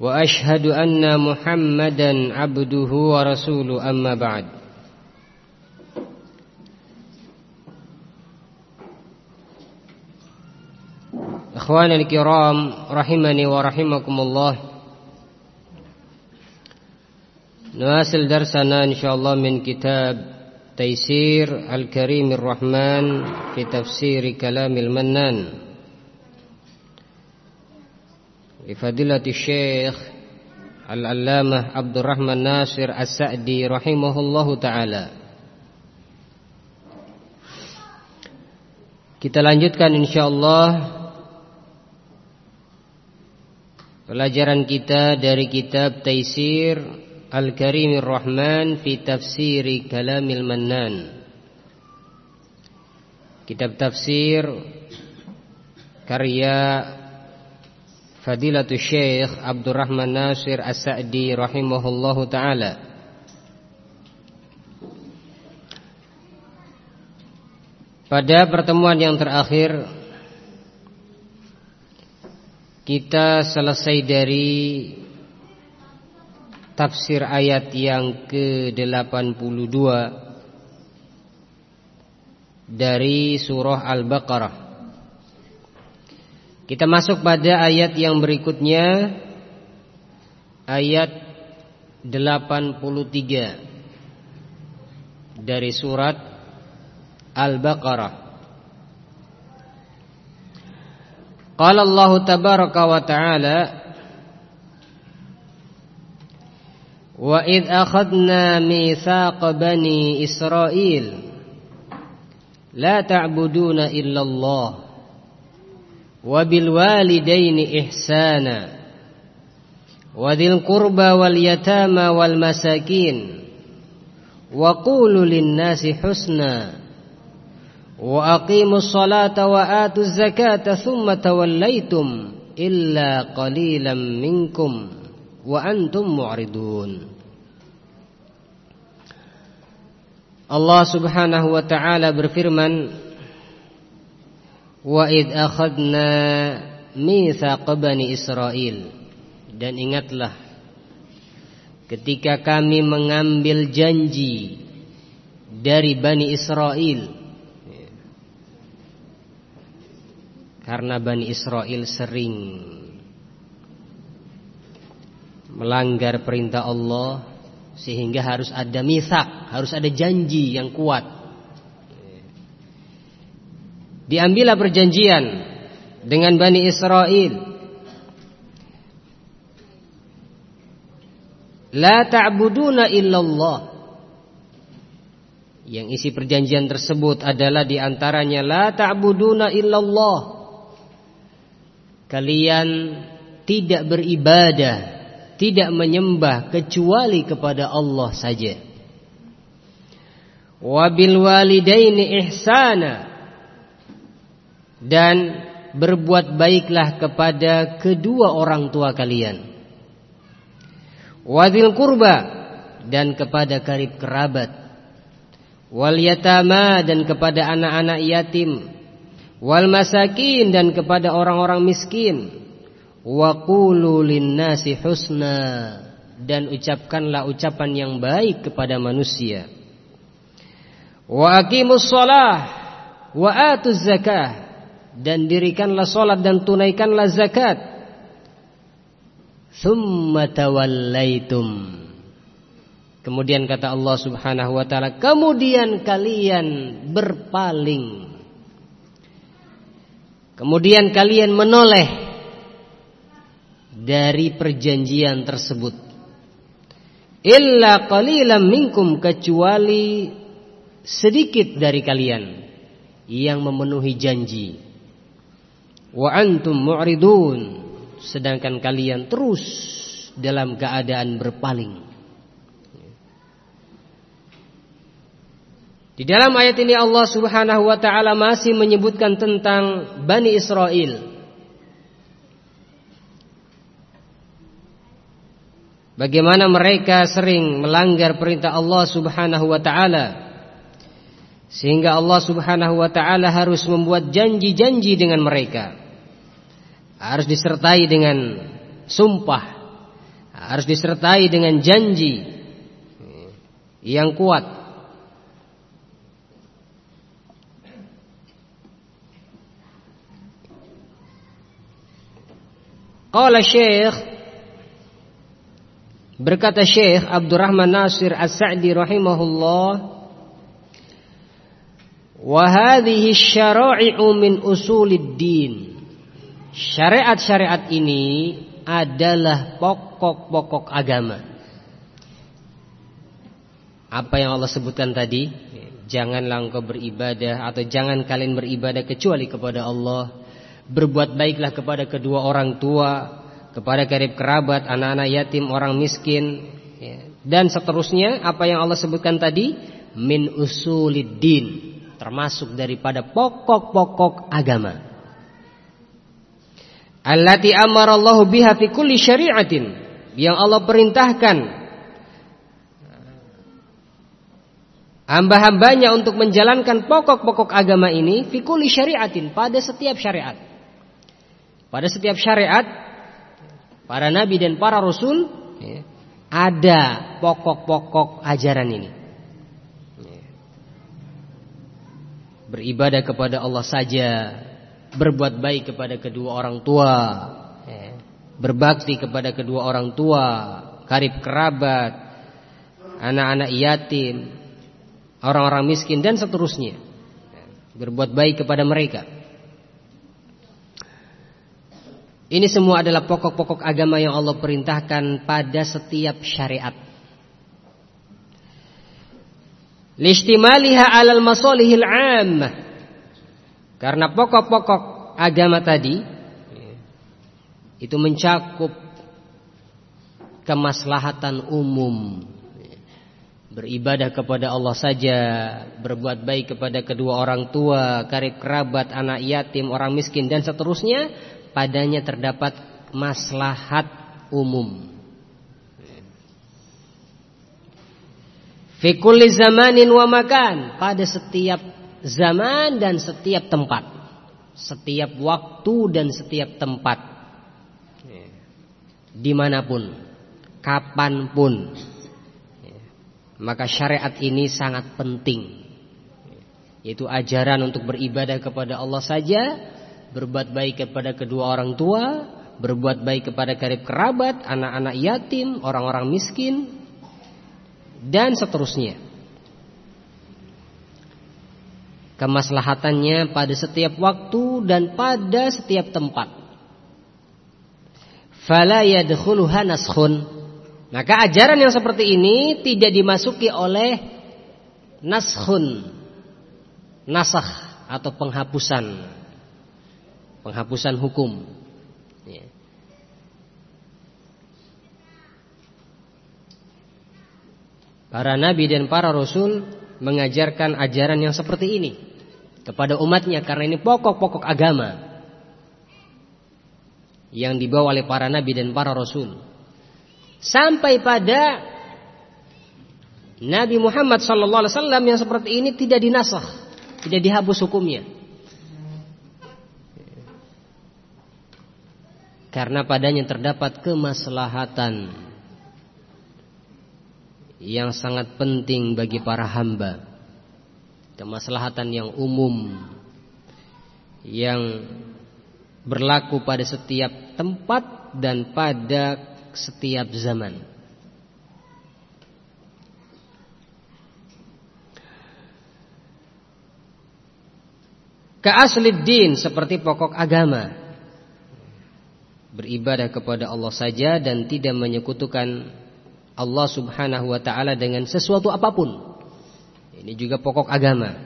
وأشهد أن محمدا عبده ورسوله أما بعد. إخواني الكرام رحمني ورحمكم الله. نواصل درسنا إن شاء الله من كتاب تيسير الكريم الرحمن في تفسير كلام المنان. Lifadilati Syekh Al-Allamah Abdurrahman Nasir As-Sa'di Rahimahullahu Ta'ala. Kita lanjutkan insyaAllah Pelajaran kita dari kitab Taisir Al-Karimir Rahman Fi Tafsiri Kalamil Mannan. Kitab tafsir Karya Fadilatul Syekh Abdurrahman Nasir As-Sa'di rahimahullahu taala. Pada pertemuan yang terakhir kita selesai dari tafsir ayat yang ke-82 dari surah Al-Baqarah. Kita masuk pada ayat yang berikutnya. Ayat 83 Dari surat Al-Baqarah. Qala Allah tabaraka wa ta'ala Wa id akhadna mithaqa bani Israel La ta'buduna illallah وبالوالدين إحسانا وذي القربى واليتامى والمساكين وقولوا للناس حسنا وأقيموا الصلاة وآتوا الزكاة ثم توليتم إلا قليلا منكم وأنتم معرضون. Allah subhanahu wa ta'ala Wa id akhadna mitsaq bani Israel dan ingatlah ketika kami mengambil janji dari Bani Israel karena Bani Israel sering melanggar perintah Allah sehingga harus ada misak, harus ada janji yang kuat Diambillah perjanjian dengan Bani Israel. La ta'buduna illallah. Yang isi perjanjian tersebut adalah di antaranya La ta'buduna illallah. Kalian tidak beribadah, tidak menyembah kecuali kepada Allah saja. Wabil walidaini ihsana dan berbuat baiklah kepada kedua orang tua kalian. Wadil kurba dan kepada karib kerabat. Wal yatama dan kepada anak-anak yatim. Wal masakin dan kepada orang-orang miskin. Wa qulu linnasi husna dan ucapkanlah ucapan yang baik kepada manusia. Wa aqimus shalah wa atuz zakah dan dirikanlah solat dan tunaikanlah zakat. Thumma tawallaitum. Kemudian kata Allah Subhanahu wa taala, kemudian kalian berpaling. Kemudian kalian menoleh dari perjanjian tersebut. Illa qalilan minkum kecuali sedikit dari kalian yang memenuhi janji wa antum mu'ridun sedangkan kalian terus dalam keadaan berpaling Di dalam ayat ini Allah Subhanahu wa taala masih menyebutkan tentang Bani Israel. Bagaimana mereka sering melanggar perintah Allah Subhanahu wa taala. Sehingga Allah Subhanahu wa taala harus membuat janji-janji dengan mereka. Harus disertai dengan sumpah. Harus disertai dengan janji yang kuat. Qala Syekh berkata Syekh Abdurrahman Nasir As-Sa'di rahimahullah wa hadhihi syara'i'u min usuliddin syariat-syariat ini adalah pokok-pokok agama. Apa yang Allah sebutkan tadi? Janganlah engkau beribadah atau jangan kalian beribadah kecuali kepada Allah. Berbuat baiklah kepada kedua orang tua Kepada karib kerabat, anak-anak yatim, orang miskin ya. Dan seterusnya apa yang Allah sebutkan tadi? Min usuliddin Termasuk daripada pokok-pokok agama. Allati amarallahu biha fi kulli syari'atin. Yang Allah perintahkan Hamba-hambanya untuk menjalankan pokok-pokok agama ini Fikuli syariatin pada setiap syariat. Pada setiap syariat para nabi dan para rasul ya, ada pokok-pokok ajaran ini. Beribadah kepada Allah saja, berbuat baik kepada kedua orang tua, berbakti kepada kedua orang tua, karib kerabat, anak-anak yatim, orang-orang miskin dan seterusnya. Berbuat baik kepada mereka. Ini semua adalah pokok-pokok agama yang Allah perintahkan pada setiap syariat. Lishtimaliha alal masolihil am. Karena pokok-pokok agama tadi itu mencakup kemaslahatan umum. Beribadah kepada Allah saja, berbuat baik kepada kedua orang tua, karib kerabat, anak yatim, orang miskin dan seterusnya padanya terdapat maslahat umum. Fikul zamanin wa makan. Pada setiap zaman dan setiap tempat, setiap waktu dan setiap tempat, di mana pun, kapan pun. Maka syariat ini sangat penting, yaitu ajaran untuk beribadah kepada Allah saja berbuat baik kepada kedua orang tua, berbuat baik kepada karib kerabat, anak-anak yatim, orang-orang miskin, dan seterusnya. Kemaslahatannya pada setiap waktu dan pada setiap tempat. Fala yadkhuluha naskhun. Maka ajaran yang seperti ini tidak dimasuki oleh naskhun. Nasakh atau penghapusan penghapusan hukum. Para nabi dan para rasul mengajarkan ajaran yang seperti ini kepada umatnya karena ini pokok-pokok agama yang dibawa oleh para nabi dan para rasul. Sampai pada Nabi Muhammad sallallahu alaihi wasallam yang seperti ini tidak dinasah, tidak dihapus hukumnya. karena padanya terdapat kemaslahatan yang sangat penting bagi para hamba. Kemaslahatan yang umum yang berlaku pada setiap tempat dan pada setiap zaman. Keaslid din seperti pokok agama. Beribadah kepada Allah saja dan tidak menyekutukan Allah Subhanahu wa taala dengan sesuatu apa pun. Ini juga pokok agama.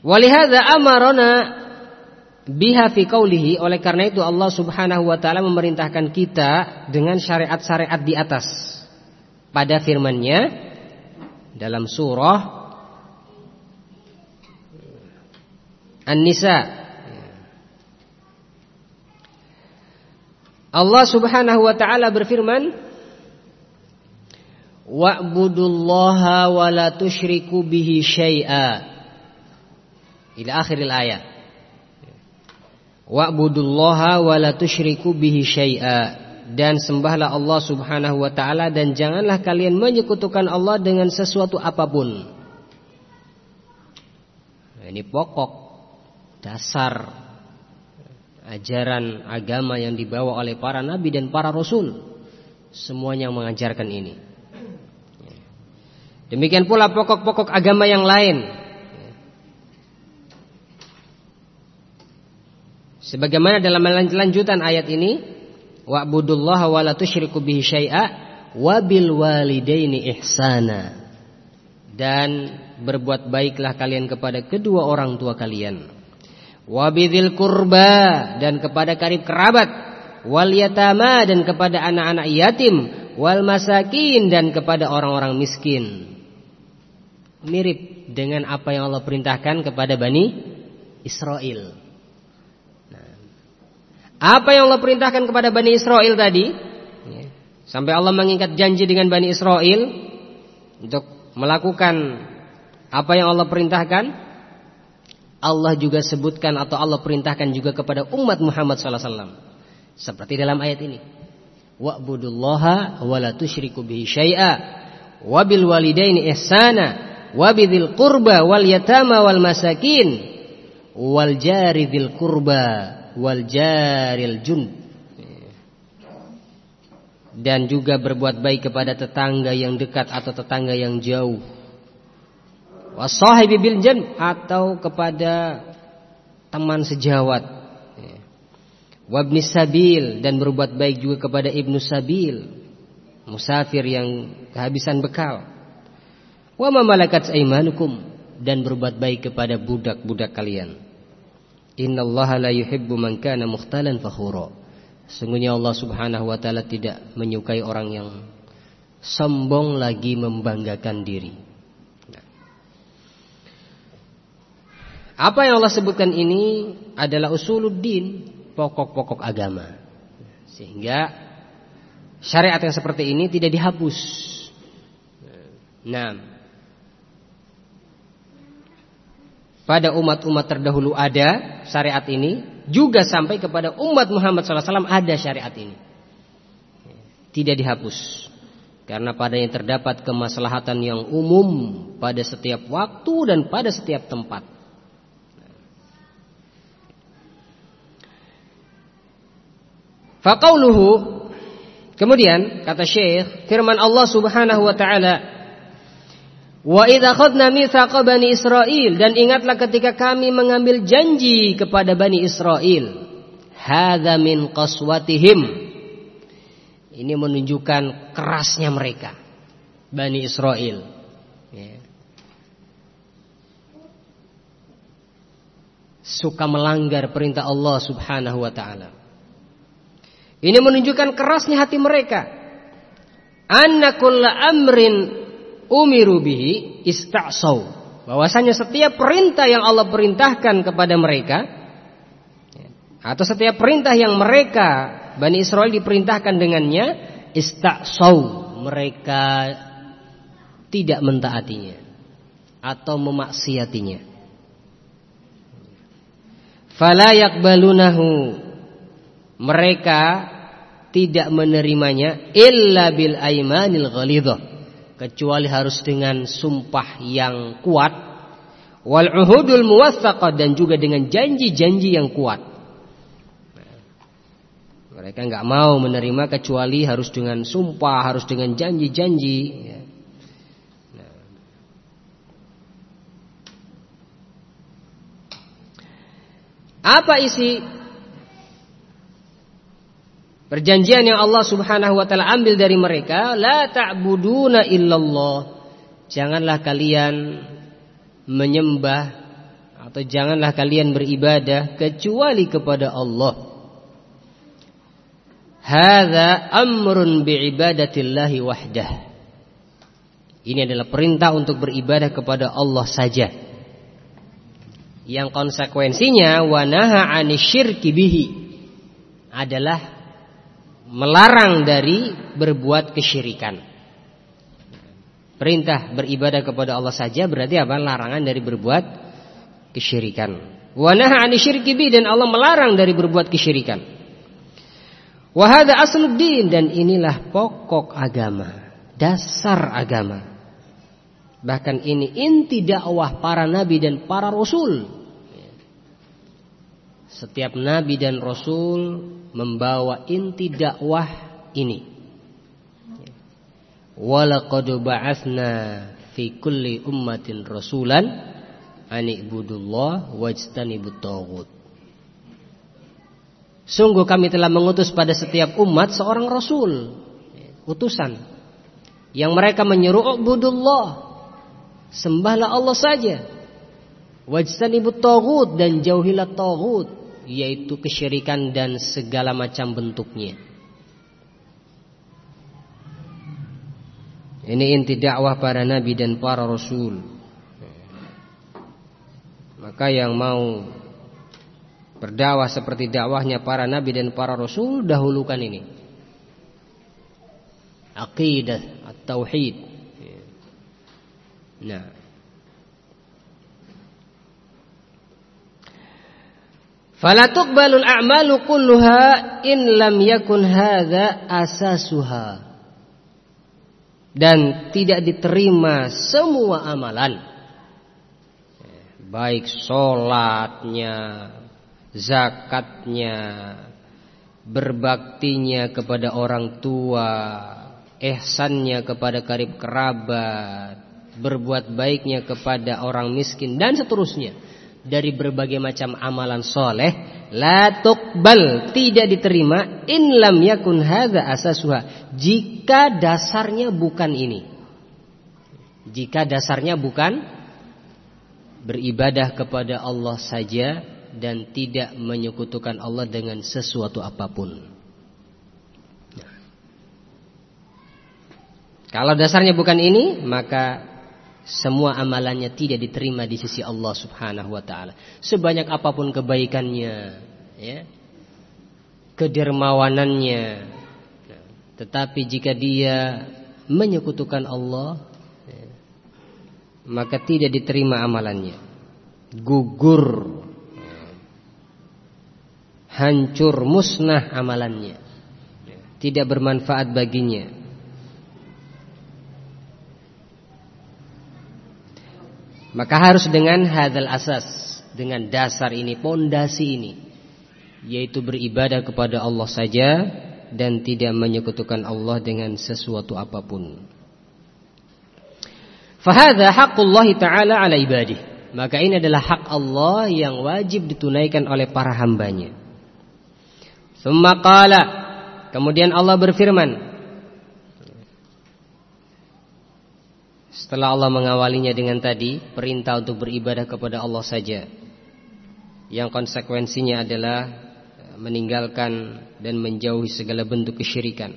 Walihada amarona biha fi qawlihi oleh karena itu Allah Subhanahu wa taala memerintahkan kita dengan syariat-syariat di atas pada firman-Nya dalam surah An-Nisa Allah Subhanahu wa taala berfirman Wa'budullaha wa la tusyriku bihi syai'a ila akhiril ayat Wa'budullaha wa la tusyriku bihi syai'a dan sembahlah Allah Subhanahu wa taala dan janganlah kalian menyekutukan Allah dengan sesuatu apa pun. Ini pokok dasar ajaran agama yang dibawa oleh para nabi dan para rasul. Semuanya mengajarkan ini. Demikian pula pokok-pokok agama yang lain. Sebagaimana dalam lanjutan ayat ini, wa'budullaha wa la tusyriku bihi syai'a wa bil walidaini ihsana. Dan berbuat baiklah kalian kepada kedua orang tua kalian. Wabidil kurba dan kepada karib kerabat, wal yatama dan kepada anak-anak yatim, wal masakin dan kepada orang-orang miskin. Mirip dengan apa yang Allah perintahkan kepada Bani Israel. Nah, apa yang Allah perintahkan kepada Bani Israel tadi? Ya, sampai Allah mengikat janji dengan Bani Israel untuk melakukan apa yang Allah perintahkan Allah juga sebutkan atau Allah perintahkan juga kepada umat Muhammad SAW seperti dalam ayat ini wa'budullaha wa la tusyriku bihi syai'a wa bil walidaini ihsana wa bidzil qurba wal yatama wal masakin. Wal jari dzil wal jaril jun. Dan juga berbuat baik kepada tetangga yang dekat atau tetangga yang jauh. Wasahibi bil jan atau kepada teman sejawat. Wabni sabil dan berbuat baik juga kepada ibnu sabil. Musafir yang kehabisan bekal wa malakat aimanukum dan berbuat baik kepada budak-budak kalian innallaha la yuhibbu man kana mukhtalan fakhura sungguhnya Allah Subhanahu wa taala tidak menyukai orang yang sombong lagi membanggakan diri Apa yang Allah sebutkan ini adalah usuluddin, pokok-pokok agama. Sehingga syariat yang seperti ini tidak dihapus. Nah, pada umat-umat terdahulu ada syariat ini, juga sampai kepada umat Muhammad SAW ada syariat ini. Tidak dihapus. Karena pada yang terdapat kemaslahatan yang umum pada setiap waktu dan pada setiap tempat. Faqauluhu Kemudian kata Syekh firman Allah Subhanahu wa taala Wa idza akhadna mitsaqa bani Israil. Dan ingatlah ketika kami mengambil janji kepada bani Israel hadza min qaswatihim. Ini menunjukkan kerasnya mereka bani Israel ya. suka melanggar perintah Allah Subhanahu wa taala. Ini menunjukkan kerasnya hati mereka. Anna amrin umiru bihi ista'sau. Bahwasanya setiap perintah yang Allah perintahkan kepada mereka atau setiap perintah yang mereka Bani Israel diperintahkan dengannya ista'sau. Mereka tidak mentaatinya atau memaksiatinya. Fala yakbalunahu mereka tidak menerimanya illa bil aimanil ghalidhah kecuali harus dengan sumpah yang kuat wal uhudul muwaththaqah dan juga dengan janji-janji yang kuat mereka nggak mau menerima kecuali harus dengan sumpah harus dengan janji-janji ya. nah. apa isi Perjanjian yang Allah Subhanahu wa taala ambil dari mereka, la ta'buduna illallah. Janganlah kalian menyembah atau janganlah kalian beribadah kecuali kepada Allah. Hadza amrun biibadatillahi wahdah. Ini adalah perintah untuk beribadah kepada Allah saja. yang konsekuensinya wanaha anisyirki bihi adalah melarang dari berbuat kesyirikan. Perintah beribadah kepada Allah saja berarti apa? Larangan dari berbuat kesyirikan. Wanaha anisyirki bihi dan Allah melarang dari berbuat kesyirikan. Wahada asluddin dan inilah pokok agama, dasar agama. Bahkan ini inti dakwah para nabi dan para rasul. Setiap nabi dan rasul membawa inti dakwah ini. Walaqad ba'atsna fi kulli ummatin rasulan an ibudullah wajtanibut taghut. Sungguh kami telah mengutus pada setiap umat seorang rasul, utusan yang mereka menyeru ubudullah, sembahlah Allah saja. Wajtanibut taghut dan jauhilah taghut yaitu kesyirikan dan segala macam bentuknya. Ini inti dakwah para nabi dan para rasul. Maka yang mau berdakwah seperti dakwahnya para nabi dan para rasul dahulukan ini. Aqidah at-tauhid. Nah, Fala tuqbalul a'malu kulluha in lam yakun hadza asasuha. Dan tidak diterima semua amalan. Baik solatnya, zakatnya, berbaktinya kepada orang tua, ihsannya kepada karib kerabat, berbuat baiknya kepada orang miskin dan seterusnya dari berbagai macam amalan soleh la tuqbal tidak diterima in lam yakun hadza asasuha. Jika dasarnya bukan ini. Jika dasarnya bukan beribadah kepada Allah saja dan tidak menyekutukan Allah dengan sesuatu apa pun. Kalau dasarnya bukan ini maka semua amalannya tidak diterima di sisi Allah Subhanahu wa taala. Sebanyak apa pun kebaikannya, ya. Kedermawanannya. Tetapi jika dia menyekutukan Allah, ya, maka tidak diterima amalannya. Gugur ya. hancur musnah amalannya. Tidak bermanfaat baginya. Maka harus dengan hadal asas, dengan dasar ini, pondasi ini, yaitu beribadah kepada Allah saja dan tidak menyekutukan Allah dengan sesuatu apa pun. Fahada haqqullah taala ala ibadih. Maka ini adalah hak Allah yang wajib ditunaikan oleh para hambanya. Summa qala Kemudian Allah berfirman Setelah Allah mengawalinya dengan tadi Perintah untuk beribadah kepada Allah saja. Yang konsekuensinya adalah eh, Meninggalkan dan menjauhi segala bentuk kesyirikan.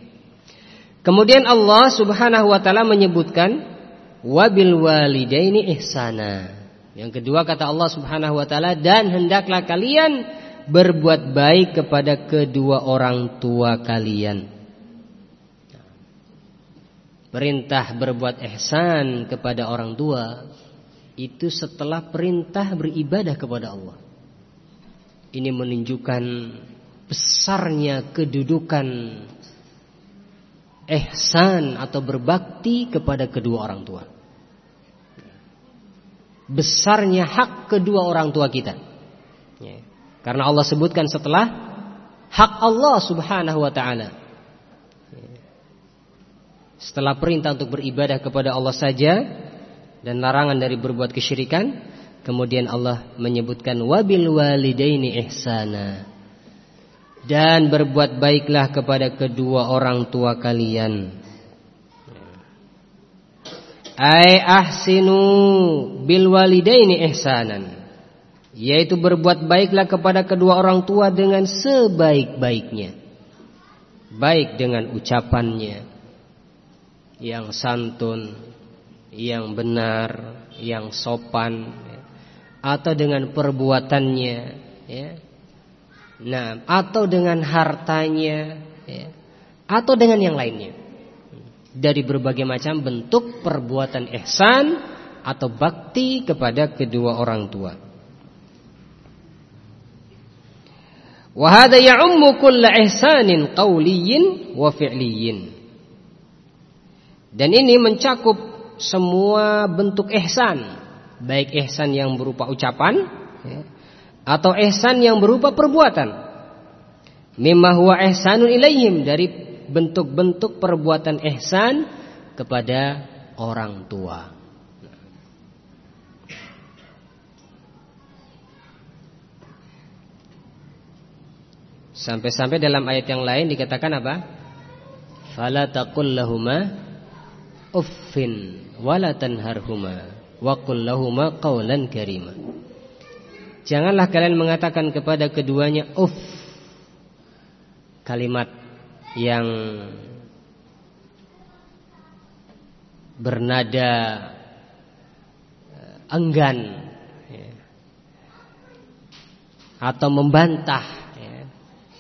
Kemudian Allah subhanahu wa ta'ala menyebutkan Wabil walidaini ihsana. Yang kedua kata Allah subhanahu wa ta'ala Dan hendaklah kalian berbuat baik kepada kedua orang tua kalian Perintah berbuat ihsan kepada orang tua itu setelah perintah beribadah kepada Allah. Ini menunjukkan besarnya kedudukan ihsan atau berbakti kepada kedua orang tua. Besarnya hak kedua orang tua kita. Ya. Karena Allah sebutkan setelah hak Allah Subhanahu wa taala. Setelah perintah untuk beribadah kepada Allah saja dan larangan dari berbuat kesyirikan, kemudian Allah menyebutkan wabil walidaini ihsana. Dan berbuat baiklah kepada kedua orang tua kalian. Ai ahsinu bil walidaini ihsanan. Yaitu berbuat baiklah kepada kedua orang tua dengan sebaik-baiknya. Baik dengan ucapannya, yang santun, yang benar, yang sopan atau dengan perbuatannya, ya. Nah, atau dengan hartanya, ya. atau dengan yang lainnya. Dari berbagai macam bentuk perbuatan ihsan atau bakti kepada kedua orang tua. Wa hadha ya'ummu kulla ihsanin qawliyin wa fi'liyin. Dan ini mencakup semua bentuk ihsan, baik ihsan yang berupa ucapan ya, atau ihsan yang berupa perbuatan. Mimma huwa ihsanun ilaihim dari bentuk-bentuk perbuatan ihsan kepada orang tua. Sampai-sampai dalam ayat yang lain dikatakan apa? Fala taqul uffin wala tanharhuma wa qul lahuma qawlan karima. Janganlah kalian mengatakan kepada keduanya uff. Kalimat yang bernada eh, enggan ya. atau membantah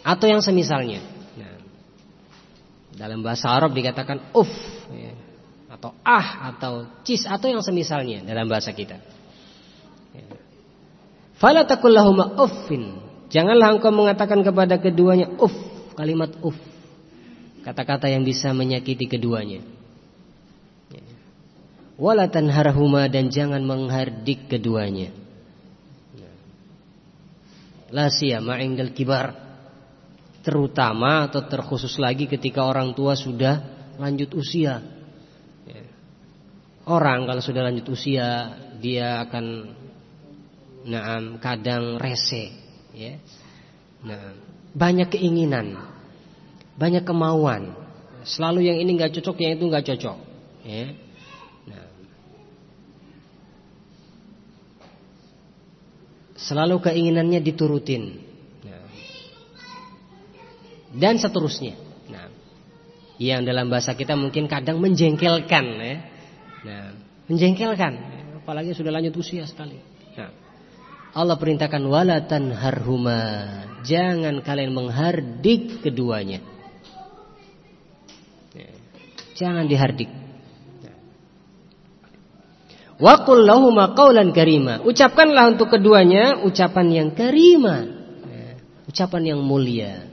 atau yang semisalnya. Nah, dalam bahasa Arab dikatakan uf ya, atau ah atau cis atau yang semisalnya dalam bahasa kita. Fala takul uffin. Janganlah engkau mengatakan kepada keduanya uff, kalimat uff. Kata-kata yang bisa menyakiti keduanya. Ya. Wala tanharhuma dan jangan menghardik keduanya. Ya. La siyama indal kibar terutama atau terkhusus lagi ketika orang tua sudah lanjut usia. Orang kalau sudah lanjut usia dia akan nah, kadang rese, ya. Nah, banyak keinginan, banyak kemauan. Selalu yang ini nggak cocok, yang itu nggak cocok. Ya. Nah. Selalu keinginannya diturutin dan seterusnya. Nah, yang dalam bahasa kita mungkin kadang menjengkelkan ya. Nah, menjengkelkan apalagi sudah lanjut usia sekali. Nah, Allah perintahkan walatan harhuma. Jangan kalian menghardik keduanya. Ya, jangan dihardik. Wa qul lahuma qawlan karima. Ucapkanlah untuk keduanya ucapan yang karima. Ucapan yang mulia.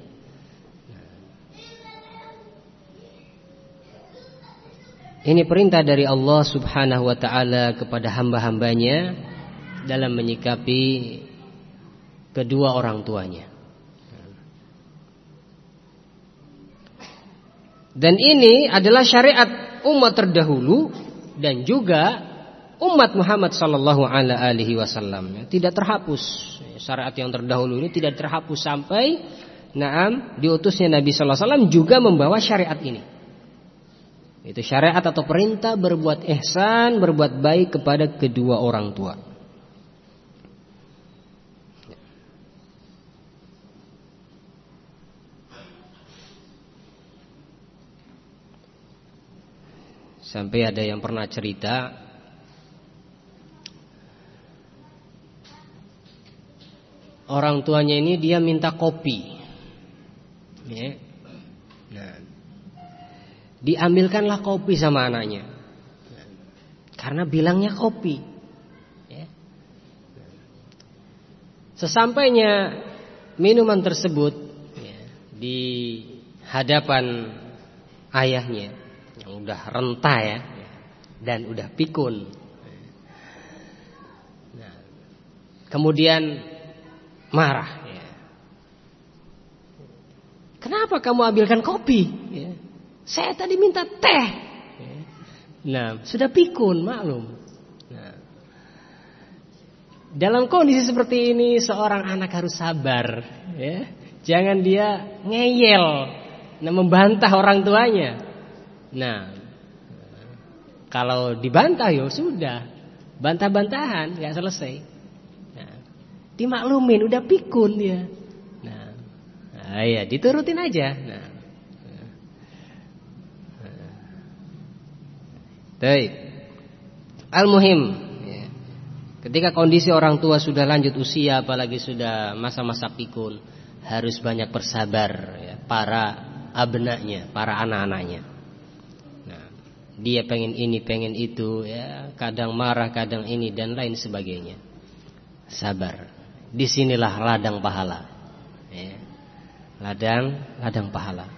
Ini perintah dari Allah subhanahu wa ta'ala kepada hamba-hambanya Dalam menyikapi kedua orang tuanya. Dan ini adalah syariat umat terdahulu Dan juga umat Muhammad sallallahu alaihi wasallam. Tidak terhapus. Syariat yang terdahulu ini tidak terhapus sampai Naam diutusnya Nabi sallallahu alaihi wasallam juga membawa syariat ini itu syariat atau perintah berbuat ihsan, berbuat baik kepada kedua orang tua. Sampai ada yang pernah cerita Orang tuanya ini dia minta kopi ya. Nah diambilkanlah kopi sama anaknya. Karena bilangnya kopi. Ya. Sesampainya minuman tersebut ya, di hadapan ayahnya yang udah renta ya dan udah pikun. Nah, kemudian marah. Ya. Kenapa kamu ambilkan kopi? Saya tadi minta teh. Nah, sudah pikun, maklum. Nah, dalam kondisi seperti ini seorang anak harus sabar, ya. Jangan dia ngeyel, nah membantah orang tuanya. Nah, kalau dibantah ya sudah, bantah-bantahan nggak selesai. Nah, dimaklumin, udah pikun dia. Nah, nah ya diturutin aja. Nah, Baik. Al-muhim ya. Ketika kondisi orang tua sudah lanjut usia apalagi sudah masa-masa pikun, harus banyak bersabar ya, para abnanya, para anak-anaknya. Nah, dia pengen ini, pengen itu ya, kadang marah, kadang ini dan lain sebagainya. Sabar. Di sinilah ladang pahala. Ya. Ladang, ladang pahala.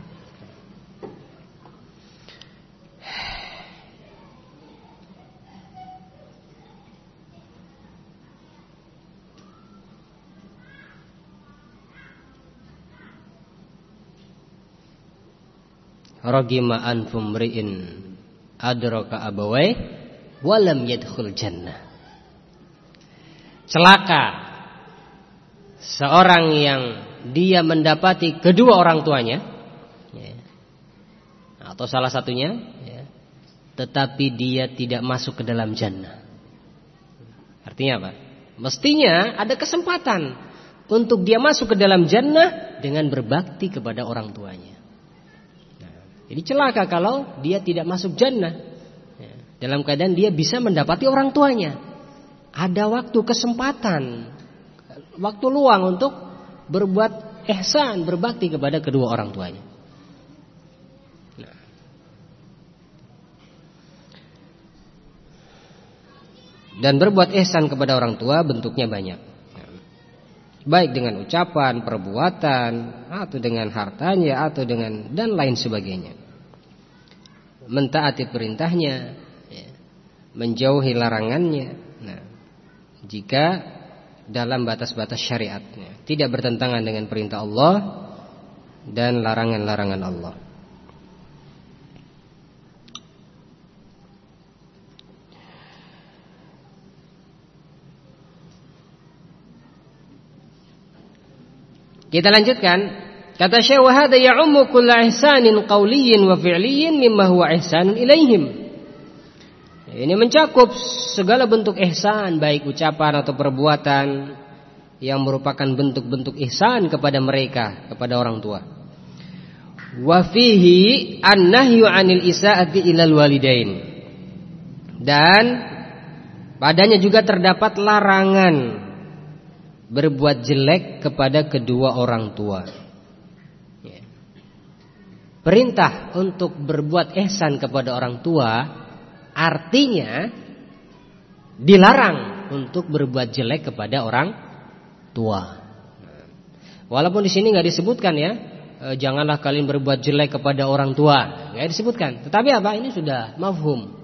Ragima anfum ri'in adraka abawai walam yadkhul jannah. Celaka. Seorang yang dia mendapati kedua orang tuanya. Ya, atau salah satunya ya, tetapi dia tidak masuk ke dalam jannah. Artinya apa? Mestinya ada kesempatan untuk dia masuk ke dalam jannah dengan berbakti kepada orang tuanya jadi celaka kalau dia tidak masuk jannah. Ya, dalam keadaan dia bisa mendapati orang tuanya. Ada waktu kesempatan, waktu luang untuk berbuat ihsan, berbakti kepada kedua orang tuanya. Nah. Dan berbuat ihsan kepada orang tua bentuknya banyak baik dengan ucapan, perbuatan, atau dengan hartanya, atau dengan dan lain sebagainya. Mentaati perintahnya, ya, menjauhi larangannya. Nah, jika dalam batas-batas syariatnya, tidak bertentangan dengan perintah Allah dan larangan-larangan Allah. Kita lanjutkan. Kata Syekh wa hadha ya'ummu kull ihsanin qawliyyin wa fi'liyyin mimma huwa ihsanun ilaihim. Ini mencakup segala bentuk ihsan baik ucapan atau perbuatan yang merupakan bentuk-bentuk ihsan kepada mereka, kepada orang tua. Wa fihi an-nahyu 'anil isaati ilal walidain. Dan padanya juga terdapat larangan berbuat jelek kepada kedua orang tua. Ya. Perintah untuk berbuat ihsan kepada orang tua artinya dilarang untuk berbuat jelek kepada orang tua. Walaupun di sini nggak disebutkan ya, e, janganlah kalian berbuat jelek kepada orang tua, nggak disebutkan. Tetapi apa? Ini sudah mafhum.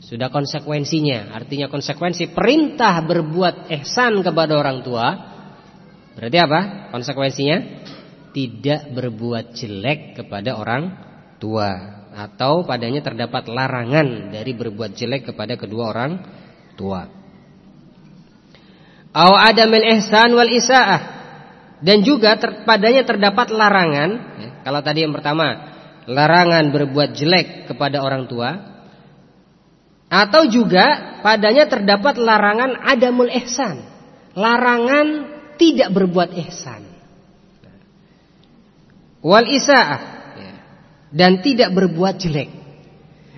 Sudah konsekuensinya. Artinya konsekuensi perintah berbuat ihsan kepada orang tua. Berarti apa? Konsekuensinya? Tidak berbuat jelek kepada orang tua. Atau padanya terdapat larangan dari berbuat jelek kepada kedua orang tua. Au adamil ihsan wal isaah. Dan juga ter, padanya terdapat larangan ya, Kalau tadi yang pertama Larangan berbuat jelek kepada orang tua atau juga padanya terdapat larangan adamul ihsan. Larangan tidak berbuat ihsan. Wal isaah. Dan tidak berbuat jelek.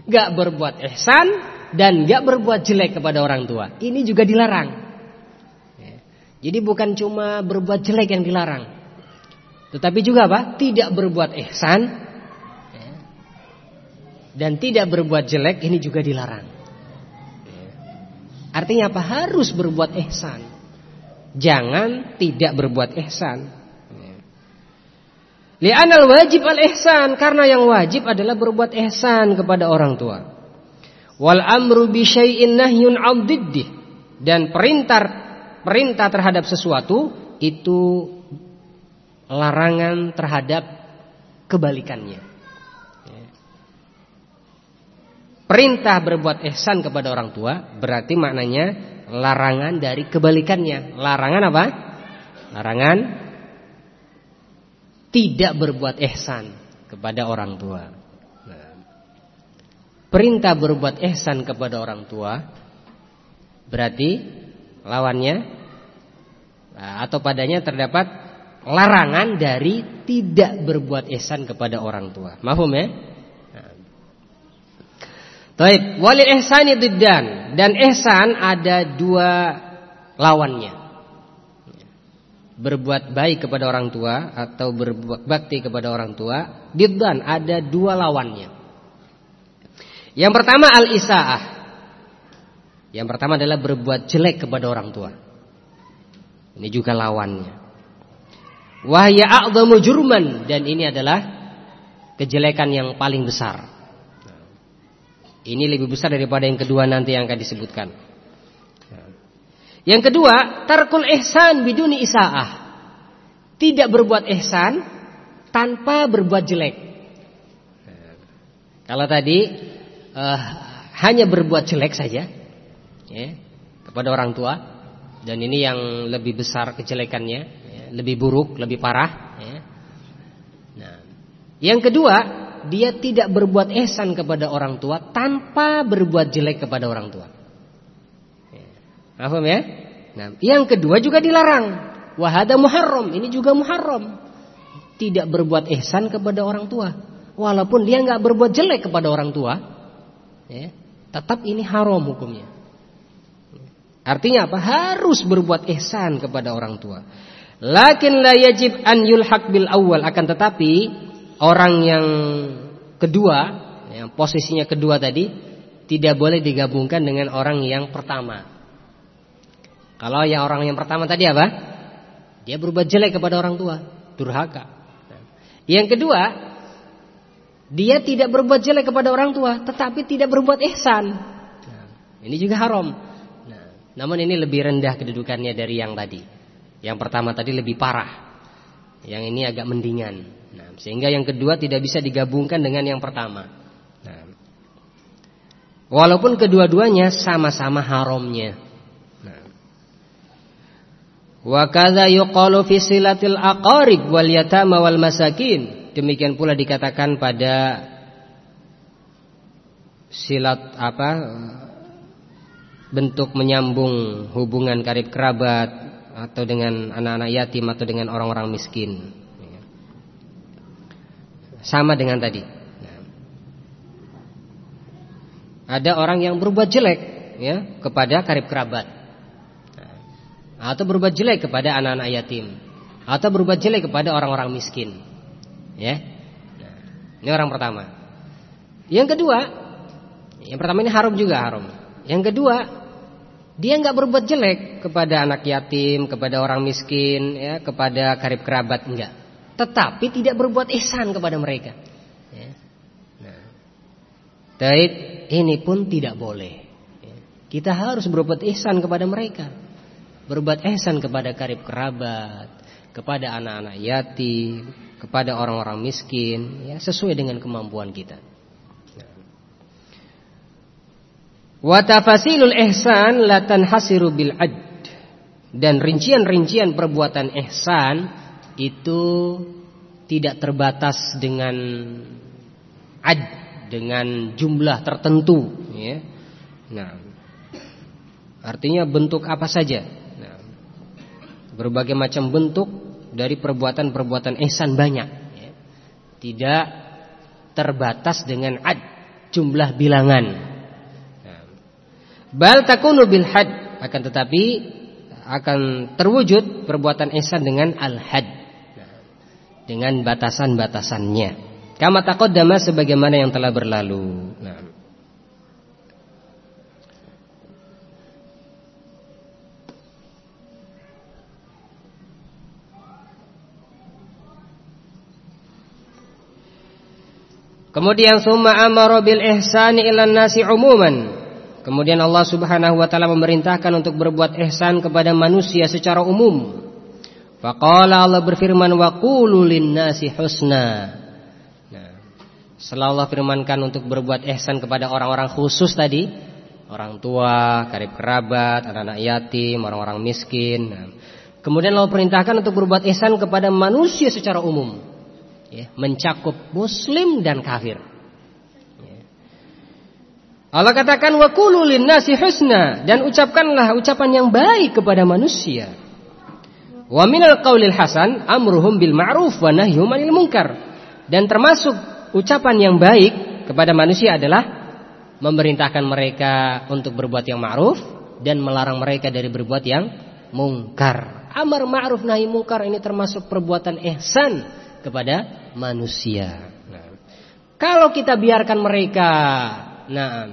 Gak berbuat ihsan dan gak berbuat jelek kepada orang tua. Ini juga dilarang. Jadi bukan cuma berbuat jelek yang dilarang. Tetapi juga apa? Tidak berbuat ihsan. Dan tidak berbuat jelek ini juga dilarang. Artinya apa? Harus berbuat ihsan. Jangan tidak berbuat ihsan. Li'anal wajib al-ihsan karena yang wajib adalah berbuat ihsan kepada orang tua. Wal amru bi syai'in nahyun 'an dan perintah perintah terhadap sesuatu itu larangan terhadap kebalikannya. Perintah berbuat ihsan kepada orang tua berarti maknanya larangan dari kebalikannya. Larangan apa? Larangan tidak berbuat ihsan kepada orang tua. Nah, perintah berbuat ihsan kepada orang tua berarti lawannya nah, atau padanya terdapat larangan dari tidak berbuat ihsan kepada orang tua. Mahum ya? Taib, walil ihsani diddan dan ihsan ada dua lawannya. Berbuat baik kepada orang tua atau berbuat bakti kepada orang tua, diddan ada dua lawannya. Yang pertama al-isaah. Yang pertama adalah berbuat jelek kepada orang tua. Ini juga lawannya. Wahya a'dhamu jurman dan ini adalah kejelekan yang paling besar. Ini lebih besar daripada yang kedua nanti yang akan disebutkan. Yang kedua, tarkul ihsan biduni isaah. Tidak berbuat ihsan tanpa berbuat jelek. Kalau tadi uh, hanya berbuat jelek saja ya, kepada orang tua dan ini yang lebih besar kejelekannya, ya, lebih buruk, lebih parah. Ya. Nah, yang kedua, dia tidak berbuat ihsan kepada orang tua tanpa berbuat jelek kepada orang tua. Ya. Paham ya? Nah, yang kedua juga dilarang. Wahada muharram, ini juga muharram. Tidak berbuat ihsan kepada orang tua, walaupun dia nggak berbuat jelek kepada orang tua, ya, tetap ini haram hukumnya. Artinya apa? Harus berbuat ihsan kepada orang tua. Lakin la yajib an yulhaq bil awal akan tetapi orang yang kedua, yang posisinya kedua tadi tidak boleh digabungkan dengan orang yang pertama. Kalau yang orang yang pertama tadi apa? Dia berbuat jelek kepada orang tua, durhaka. Yang kedua, dia tidak berbuat jelek kepada orang tua, tetapi tidak berbuat ihsan. Nah, ini juga haram. Namun ini lebih rendah kedudukannya dari yang tadi. Yang pertama tadi lebih parah. Yang ini agak mendingan. Nah, sehingga yang kedua tidak bisa digabungkan dengan yang pertama. Nah, walaupun kedua-duanya sama-sama haramnya. Nah. Wa kadza yuqalu fi silatil aqarib wal yatama wal masakin. Demikian pula dikatakan pada silat apa bentuk menyambung hubungan karib kerabat atau dengan anak-anak yatim atau dengan orang-orang miskin. Sama dengan tadi. Ada orang yang berbuat jelek ya kepada karib kerabat. Atau berbuat jelek kepada anak-anak yatim. Atau berbuat jelek kepada orang-orang miskin. Ya. Ini orang pertama. Yang kedua, yang pertama ini haram juga haram. Yang kedua, dia nggak berbuat jelek kepada anak yatim, kepada orang miskin, ya, kepada karib kerabat enggak. Tetapi tidak berbuat ihsan kepada mereka. Ya. Nah. Ini pun tidak boleh. Ya. Kita harus berbuat ihsan kepada mereka. Berbuat ihsan kepada karib kerabat, kepada anak-anak yatim, kepada orang-orang miskin, ya, sesuai dengan kemampuan kita. Wa tafasilul ihsan la tanhasiru bil. Dan rincian-rincian perbuatan ihsan itu tidak terbatas dengan ad dengan jumlah tertentu ya. Nah, artinya bentuk apa saja. Nah, berbagai macam bentuk dari perbuatan-perbuatan ihsan banyak ya. Tidak terbatas dengan ad jumlah bilangan Bal takunu bil had akan tetapi akan terwujud perbuatan ihsan dengan al had dengan batasan-batasannya. Kama taqaddama sebagaimana yang telah berlalu. Nah. Kemudian summa amara bil ihsani ilan nasi umuman Kemudian Allah Subhanahu wa taala memerintahkan untuk berbuat ihsan kepada manusia secara umum. Faqala Allah berfirman wa qulu nasi husna. Nah, setelah Allah firmankan untuk berbuat ihsan kepada orang-orang khusus tadi, orang tua, karib kerabat, anak-anak yatim, orang-orang miskin. Nah, kemudian Allah perintahkan untuk berbuat ihsan kepada manusia secara umum. Ya, mencakup muslim dan kafir. Allah katakan wa qulu nasi husna dan ucapkanlah ucapan yang baik kepada manusia. Wa minal qaulil hasan amruhum bil ma'ruf wa nahyuhum 'anil munkar. Dan termasuk ucapan yang baik kepada manusia adalah memerintahkan mereka untuk berbuat yang ma'ruf dan melarang mereka dari berbuat yang mungkar. Amar ma'ruf nahi mungkar ini termasuk perbuatan ihsan kepada manusia. Nah, kalau kita biarkan mereka nah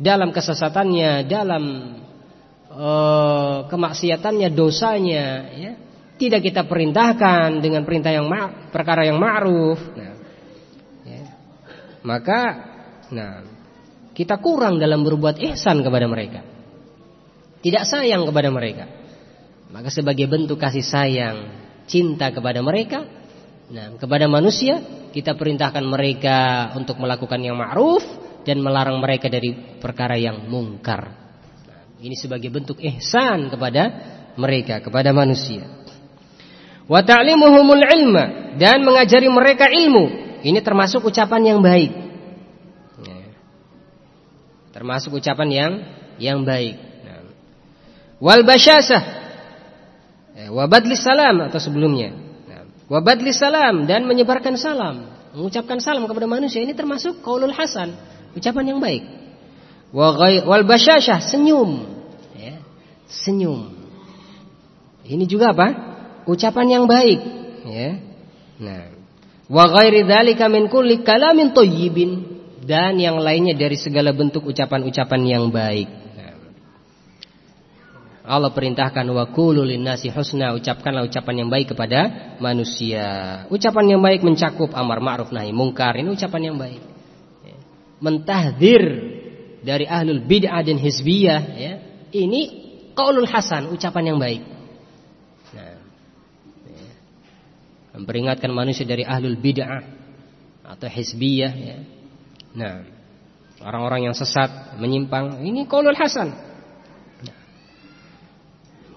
dalam kesesatannya, dalam uh, kemaksiatannya, dosanya ya, tidak kita perintahkan dengan perintah yang perkara yang ma'ruf. Nah, ya, maka nah kita kurang dalam berbuat ihsan kepada mereka. Tidak sayang kepada mereka. Maka sebagai bentuk kasih sayang, cinta kepada mereka, nah, kepada manusia, kita perintahkan mereka untuk melakukan yang ma'ruf dan melarang mereka dari perkara yang mungkar. Ini sebagai bentuk ihsan kepada mereka, kepada manusia. Wa ta'limuhumul ilma dan mengajari mereka ilmu. Ini termasuk ucapan yang baik. Termasuk ucapan yang yang baik. Nah. Wal basyasah. Eh, wabadli salam atau sebelumnya. Nah. Wabadli salam dan menyebarkan salam, mengucapkan salam kepada manusia ini termasuk qaulul hasan, ucapan yang baik. Wal basyasah senyum. Ya, senyum. Ini juga apa? Ucapan yang baik, ya. Nah, wa ghairi dzalika min kulli kalamin thayyibin dan yang lainnya dari segala bentuk ucapan-ucapan yang baik. Allah perintahkan wa qulu linnasi husna, ucapkanlah ucapan yang baik kepada manusia. Ucapan yang baik mencakup amar ma'ruf nahi mungkar, ini ucapan yang baik. Mentahdir dari ahlul bid'ah dan hizbiyah ya. Ini qaulul hasan, ucapan yang baik. Nah, ya. Memperingatkan manusia dari ahlul bid'ah atau hizbiyah ya Nah, orang-orang yang sesat, menyimpang, ini qaulul hasan.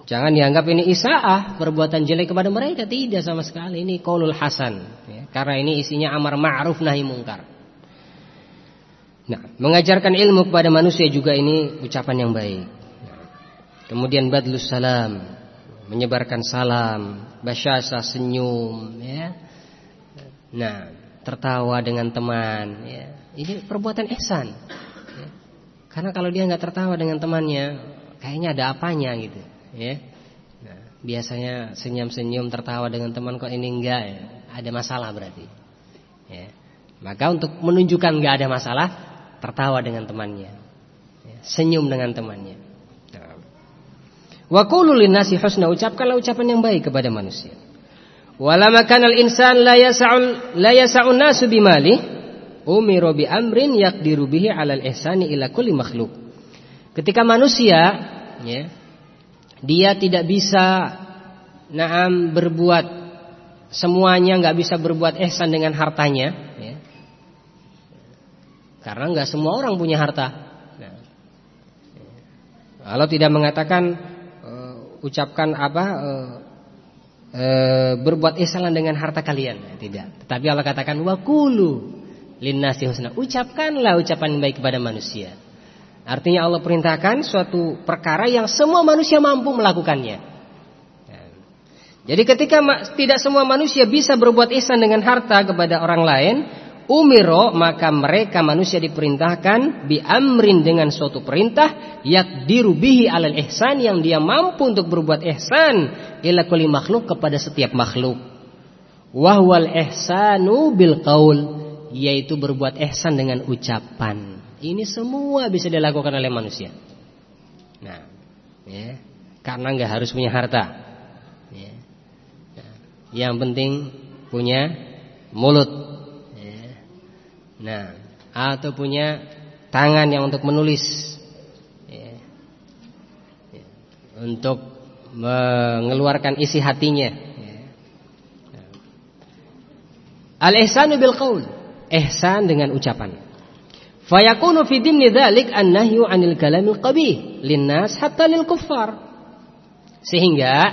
Jangan dianggap ini isaah perbuatan jelek kepada mereka tidak sama sekali ini qaulul hasan ya, karena ini isinya amar ma'ruf nahi mungkar. Nah, mengajarkan ilmu kepada manusia juga ini ucapan yang baik. kemudian badlus salam, menyebarkan salam, basyasa senyum ya. Nah, tertawa dengan teman ya. Ini perbuatan ihsan. Ya. Karena kalau dia nggak tertawa dengan temannya, kayaknya ada apanya gitu, ya. Nah, biasanya senyum-senyum tertawa dengan teman kok ini enggak ya. Ada masalah berarti. Ya. Maka untuk menunjukkan nggak ada masalah, tertawa dengan temannya. Ya. Senyum dengan temannya. Nah. Wa nasi husna ucapkanlah ucapan yang baik kepada manusia. Wala makanal insan la yas'ul la yas'un nasu bimali umiru bi amrin yaqdiru bihi 'alal ihsani ila kulli makhluk. Ketika manusia ya, dia tidak bisa naam berbuat semuanya nggak bisa berbuat ihsan dengan hartanya ya. Karena nggak semua orang punya harta. Nah, Allah tidak mengatakan uh, ucapkan apa uh, uh, berbuat ihsan dengan harta kalian, tidak. Tetapi Allah katakan wakulu linnasi husna. Ucapkanlah ucapan baik kepada manusia. Artinya Allah perintahkan suatu perkara yang semua manusia mampu melakukannya. Ya. Jadi ketika tidak semua manusia bisa berbuat ihsan dengan harta kepada orang lain, umiro maka mereka manusia diperintahkan bi amrin dengan suatu perintah yak dirubihi alal ihsan yang dia mampu untuk berbuat ihsan ila kulli makhluk kepada setiap makhluk. Wahwal ihsanu bil qaul yaitu berbuat ihsan dengan ucapan. Ini semua bisa dilakukan oleh manusia. Nah, ya, karena nggak harus punya harta. Ya. Nah, yang penting punya mulut. Nah, atau punya tangan yang untuk menulis. Ya. Ya. Untuk mengeluarkan isi hatinya. Ya. Nah. Al-ihsanu bil qaul ihsan dengan ucapan. Fayakunu fi dimni dzalik an-nahyu 'anil kalamil qabih linnas hatta lil kuffar. Sehingga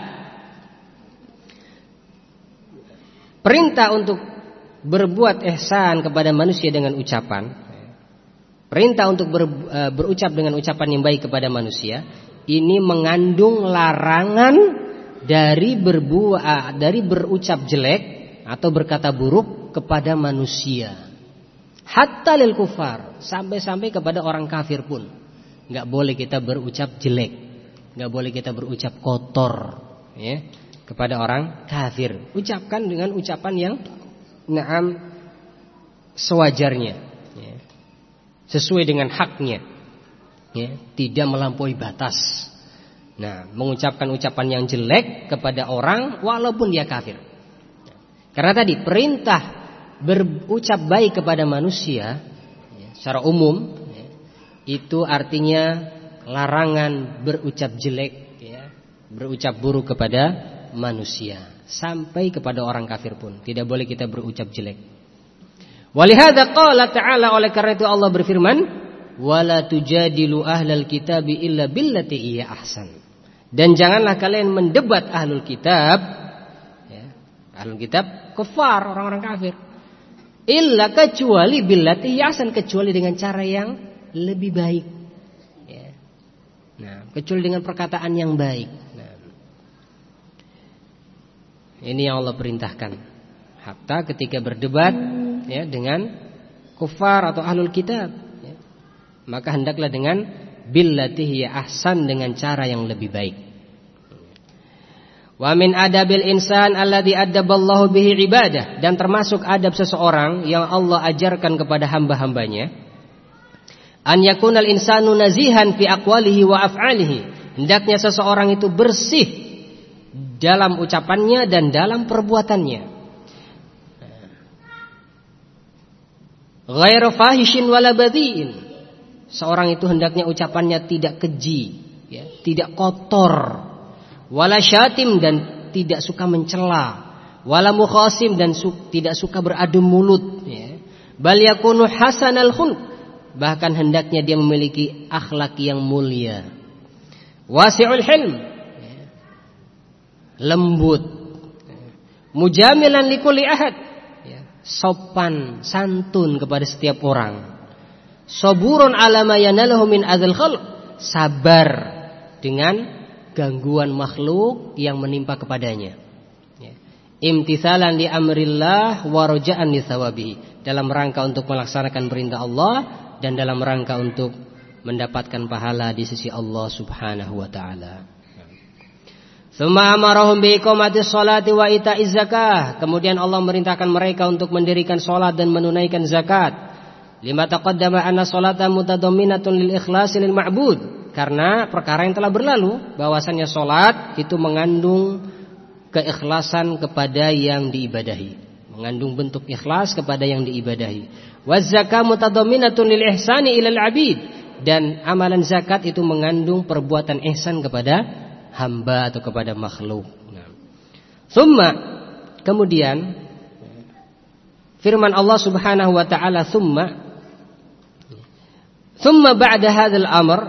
perintah untuk berbuat ihsan kepada manusia dengan ucapan, perintah untuk ber, e, berucap dengan ucapan yang baik kepada manusia, ini mengandung larangan dari berbuat dari berucap jelek atau berkata buruk kepada manusia. Hatta lil kufar, sampai-sampai kepada orang kafir pun. Enggak boleh kita berucap jelek, enggak boleh kita berucap kotor, ya, kepada orang kafir. Ucapkan dengan ucapan yang naam sewajarnya, ya. Sesuai dengan haknya. Ya, tidak melampaui batas. Nah, mengucapkan ucapan yang jelek kepada orang walaupun dia kafir. Karena tadi perintah berucap baik kepada manusia ya, secara umum ya, itu artinya larangan berucap jelek ya, berucap buruk kepada manusia sampai kepada orang kafir pun tidak boleh kita berucap jelek. Walihada qala ta'ala oleh karena itu Allah berfirman wala tujadilu ahlal kitabi illa billati iya ahsan. Dan janganlah kalian mendebat ahlul kitab ya, ahlul kitab kafar orang-orang kafir Illa kecuali billati yasan kecuali dengan cara yang lebih baik. Ya. Nah, kecuali dengan perkataan yang baik. Nah. Ini yang Allah perintahkan. Hatta ketika berdebat ya dengan kufar atau ahlul kitab, ya, maka hendaklah dengan billati ya ahsan dengan cara yang lebih baik. Wa min adabil insan alladhi addaballahu bihi ibadah dan termasuk adab seseorang yang Allah ajarkan kepada hamba-hambanya an yakunal insanu nazihan fi aqwalihi wa af'alihi hendaknya seseorang itu bersih dalam ucapannya dan dalam perbuatannya ghairu wala seorang itu hendaknya ucapannya tidak keji ya, tidak kotor wala syatim dan tidak suka mencela, wala mukhasim dan su tidak suka beradu mulut ya. Bal yakunu hasanal khuluq, bahkan hendaknya dia memiliki akhlak yang mulia. Wasi'ul hilm. Lembut, mujamilan likulli ahad, ya. sopan, santun kepada setiap orang. Saburun ala ma yanalahu min adzal khalq, sabar dengan gangguan makhluk yang menimpa kepadanya. Ya. Imtithalan di amrillah warojaan di sawabihi dalam rangka untuk melaksanakan perintah Allah dan dalam rangka untuk mendapatkan pahala di sisi Allah Subhanahu wa taala. Sholati wa zakah. Kemudian Allah merintahkan mereka untuk mendirikan salat dan menunaikan zakat. Lima taqaddama anna lil ikhlasi lil ma'bud. Karena perkara yang telah berlalu bahwasannya solat itu mengandung keikhlasan kepada yang diibadahi, mengandung bentuk ikhlas kepada yang diibadahi. Mutadaminatun lil ihsani ilal abid dan amalan zakat itu mengandung perbuatan ihsan kepada hamba atau kepada makhluk. Summa kemudian firman Allah Subhanahu wa taala summa Summa ba'da hadzal amr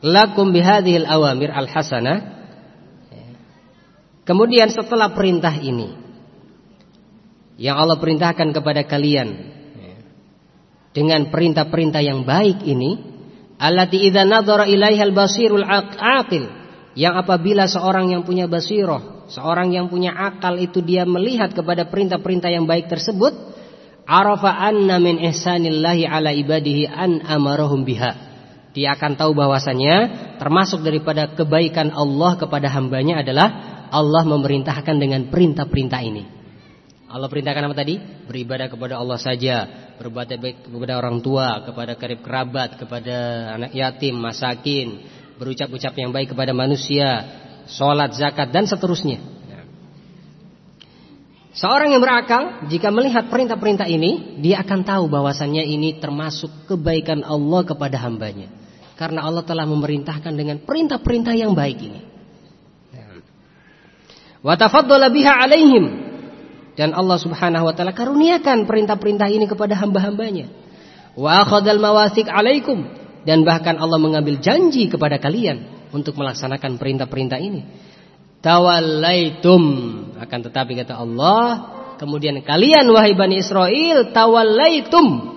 lakum bihadhil awamir al-hasanah Kemudian setelah perintah ini yang Allah perintahkan kepada kalian dengan perintah-perintah yang baik ini allati idza nadhara ilaihal basirul aqil yang apabila seorang yang punya basirah, seorang yang punya akal itu dia melihat kepada perintah-perintah yang baik tersebut arafa anna min ihsanillahi ala ibadihi an amarahum biha dia akan tahu bahwasanya termasuk daripada kebaikan Allah kepada hambanya adalah Allah memerintahkan dengan perintah-perintah ini. Allah perintahkan apa tadi? Beribadah kepada Allah saja, berbuat baik kepada orang tua, kepada kerabat, kepada anak yatim, masakin, berucap-ucap yang baik kepada manusia, sholat, zakat dan seterusnya. Seorang yang berakal jika melihat perintah-perintah ini, dia akan tahu bahwasannya ini termasuk kebaikan Allah kepada hambanya. Karena Allah telah memerintahkan dengan perintah-perintah yang baik ini. Wa tafaddala biha alaihim. Dan Allah Subhanahu wa taala karuniakan perintah-perintah ini kepada hamba-hambanya. Wa akhadal mawasik alaikum dan bahkan Allah mengambil janji kepada kalian untuk melaksanakan perintah-perintah ini. Tawallaitum. Akan tetapi kata Allah, kemudian kalian wahai Bani Israel tawallaitum.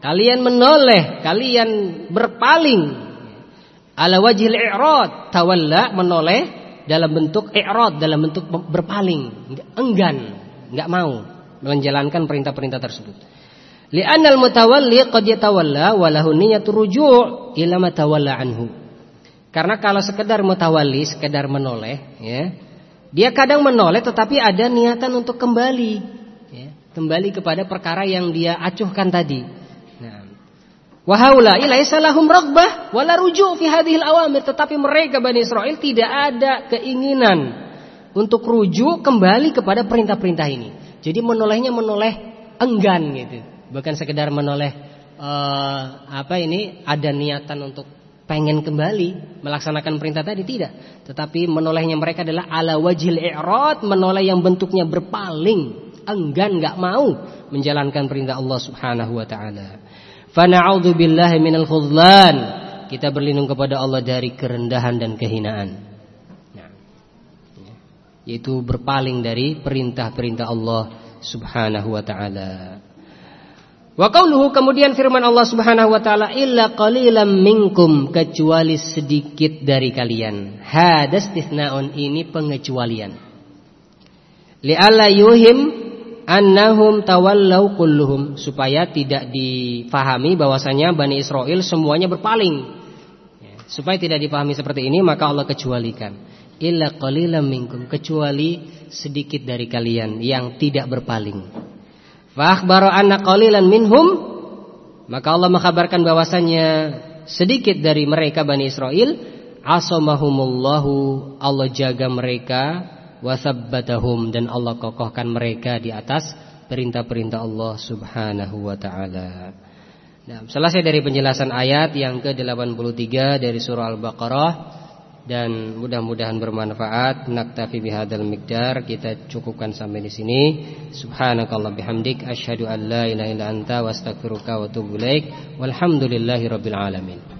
Kalian menoleh, kalian berpaling. Ala wajhil i'rad, tawalla menoleh dalam bentuk i'rad, dalam bentuk berpaling, enggan, enggak mau menjalankan perintah-perintah tersebut. Li'anal mutawalli qad yatawalla wa lahu niyyatu ruju' ila ma tawalla anhu. Karena kalau sekedar mutawalli, sekedar menoleh, ya, dia kadang menoleh tetapi ada niatan untuk kembali, ya, kembali kepada perkara yang dia acuhkan tadi. Nah, Wahaula ilaisa lahum raghbah wala ruju' fi hadhil awamir, tetapi mereka Bani Israel tidak ada keinginan untuk rujuk kembali kepada perintah-perintah ini. Jadi menolehnya menoleh enggan gitu bukan sekedar menoleh uh, apa ini ada niatan untuk pengen kembali melaksanakan perintah tadi tidak. Tetapi menolehnya mereka adalah ala wajil i'rad menoleh yang bentuknya berpaling enggan nggak mau menjalankan perintah Allah Subhanahu wa taala. Fa na'udzu billahi minal khudlan kita berlindung kepada Allah dari kerendahan dan kehinaan. Nah, ya. yaitu berpaling dari perintah-perintah Allah Subhanahu wa taala Wa qauluhu kemudian firman Allah Subhanahu wa taala illa qalilam minkum kecuali sedikit dari kalian. Hadas istitsnaun ini pengecualian. Li'alla yuhim annahum tawallau kulluhum supaya tidak difahami bahwasanya Bani Israel semuanya berpaling. Ya, supaya tidak dipahami seperti ini maka Allah kecualikan. Illa qalilam minkum kecuali sedikit dari kalian yang tidak berpaling. Fa anna qalilan minhum maka Allah mengkabarkan bahwasannya sedikit dari mereka Bani Israel asamahumullahu Allah jaga mereka wasabbatahum dan Allah kokohkan mereka di atas perintah-perintah Allah Subhanahu wa taala. Nah, selesai dari penjelasan ayat yang ke-83 dari surah Al-Baqarah dan mudah-mudahan bermanfaat. Naktafi bihadzal miqdar. Kita cukupkan sampai di sini. Subhanakallah bihamdik asyhadu an la ilaha illa anta wa wa atubu ilaik. Walhamdulillahirabbil alamin.